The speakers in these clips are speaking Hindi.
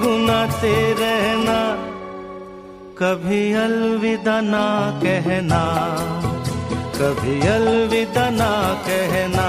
गुनगुनाते रहना कभी अलविदा ना कहना कभी अलविदा ना कहना।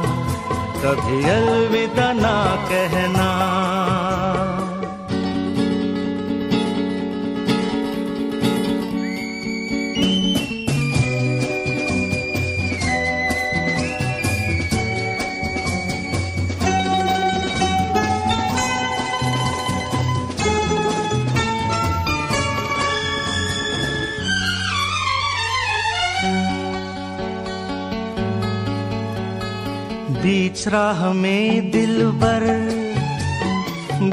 कभी अलविदा ना कहना। बीच राह में दिल बर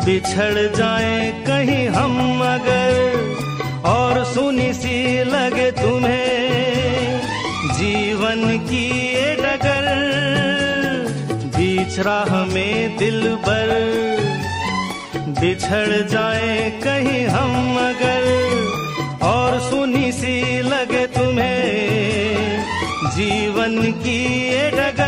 बिछड़ जाए कहीं हम अगर, और सुनी सी लगे तुम्हें। जीवन की ये डगर, बीच राह में दिल बर बिछड़ जाए कहीं हम अगर, और सुनी सी लगे तुम्हें। जीवन की ये डगर।